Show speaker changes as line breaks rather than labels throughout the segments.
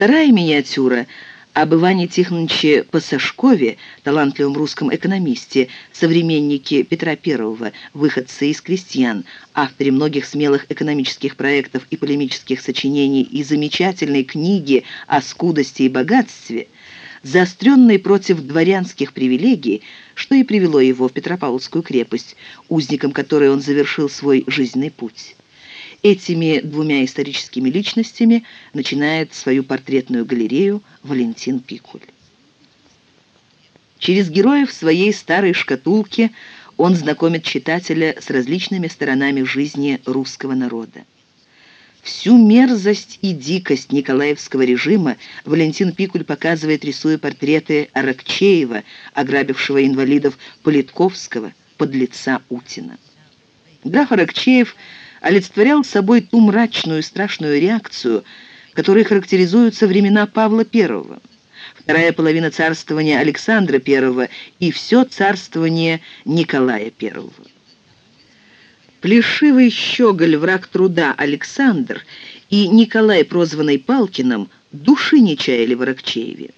Вторая миниатюра об Иване Тихоновиче Пасашкове, талантливом русском экономисте, современнике Петра I, выходце из крестьян, авторе многих смелых экономических проектов и полемических сочинений и замечательной книги о скудости и богатстве, заостренной против дворянских привилегий, что и привело его в Петропавловскую крепость, узником которой он завершил свой жизненный путь. Этими двумя историческими личностями начинает свою портретную галерею Валентин Пикуль. Через героев своей старой шкатулки он знакомит читателя с различными сторонами жизни русского народа. Всю мерзость и дикость Николаевского режима Валентин Пикуль показывает, рисуя портреты Аракчеева, ограбившего инвалидов Политковского, подлеца Утина. Граф Аракчеев – олицетворял собой ту мрачную страшную реакцию, которой характеризуются времена Павла I, вторая половина царствования Александра I и все царствование Николая I. Плешивый щеголь, враг труда Александр и Николай, прозванный Палкиным, души не чаяли в Аракчееве.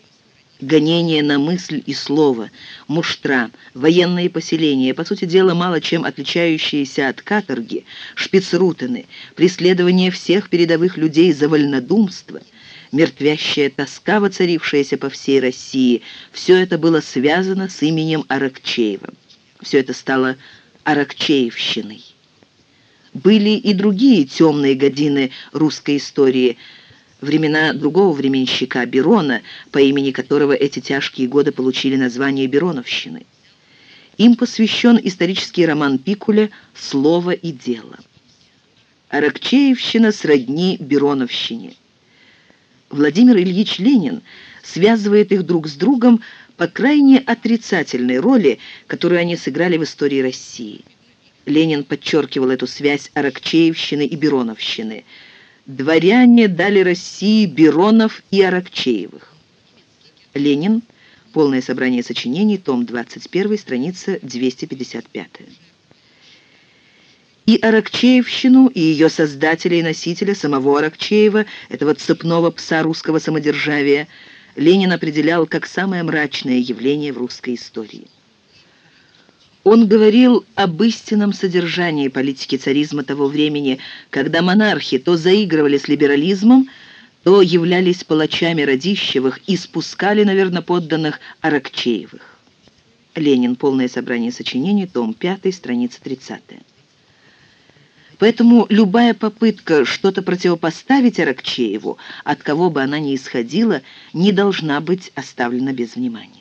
Гонение на мысль и слово, муштра, военные поселения, по сути дела, мало чем отличающиеся от каторги, шпицрутены, преследование всех передовых людей за вольнодумство, мертвящая тоска, воцарившаяся по всей России, все это было связано с именем Аракчеева. Все это стало Аракчеевщиной. Были и другие темные годины русской истории – времена другого временщика Берона, по имени которого эти тяжкие годы получили название Бероновщины. Им посвящен исторический роман Пикуля «Слово и дело». Аракчеевщина сродни Бероновщине. Владимир Ильич Ленин связывает их друг с другом по крайне отрицательной роли, которую они сыграли в истории России. Ленин подчеркивал эту связь Аракчеевщины и Бероновщины – Дворяне дали России Беронов и Аракчеевых. Ленин. Полное собрание сочинений, том 21, страница 255. И Аракчеевщину, и ее создателя и носителя, самого Аракчеева, этого цепного пса русского самодержавия, Ленин определял как самое мрачное явление в русской истории. Он говорил об истинном содержании политики царизма того времени, когда монархи то заигрывали с либерализмом, то являлись палачами Радищевых и спускали, наверное, подданных Аракчеевых. Ленин. Полное собрание сочинений. Том 5. Страница 30. Поэтому любая попытка что-то противопоставить Аракчееву, от кого бы она ни исходила, не должна быть оставлена без внимания.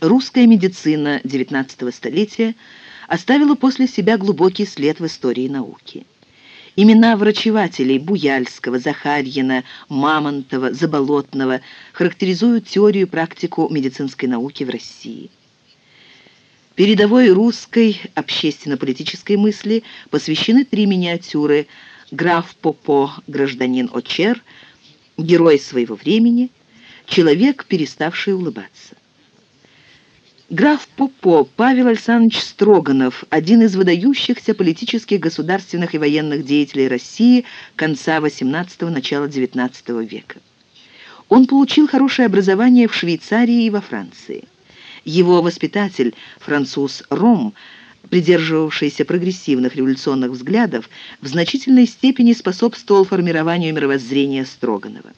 Русская медицина XIX столетия оставила после себя глубокий след в истории науки. Имена врачевателей Буяльского, Захарьина, Мамонтова, Заболотного характеризуют теорию и практику медицинской науки в России. Передовой русской общественно-политической мысли посвящены три миниатюры «Граф Попо, гражданин Очер», «Герой своего времени», «Человек, переставший улыбаться». Граф Попо Павел Александрович Строганов, один из выдающихся политических, государственных и военных деятелей России конца XVIII – начала XIX века. Он получил хорошее образование в Швейцарии и во Франции. Его воспитатель, француз Ром, придерживавшийся прогрессивных революционных взглядов, в значительной степени способствовал формированию мировоззрения Строганова.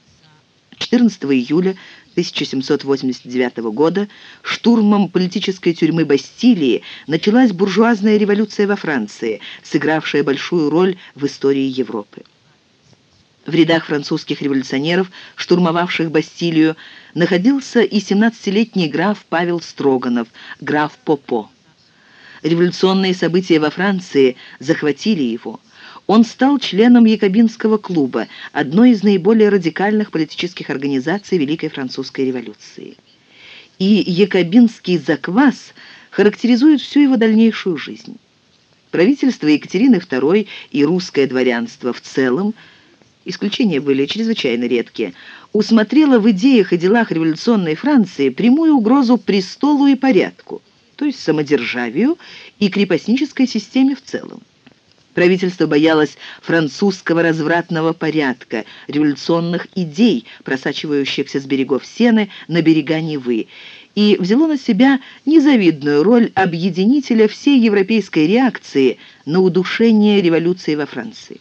14 июля 1789 года штурмом политической тюрьмы Бастилии началась буржуазная революция во Франции, сыгравшая большую роль в истории Европы. В рядах французских революционеров, штурмовавших Бастилию, находился и 17-летний граф Павел Строганов, граф Попо. Революционные события во Франции захватили его – он стал членом Якобинского клуба, одной из наиболее радикальных политических организаций Великой Французской революции. И Якобинский заквас характеризует всю его дальнейшую жизнь. Правительство Екатерины II и русское дворянство в целом, исключения были чрезвычайно редкие, усмотрело в идеях и делах революционной Франции прямую угрозу престолу и порядку, то есть самодержавию и крепостнической системе в целом. Правительство боялось французского развратного порядка, революционных идей, просачивающихся с берегов Сены на берега Невы, и взяло на себя незавидную роль объединителя всей европейской реакции на удушение революции во Франции.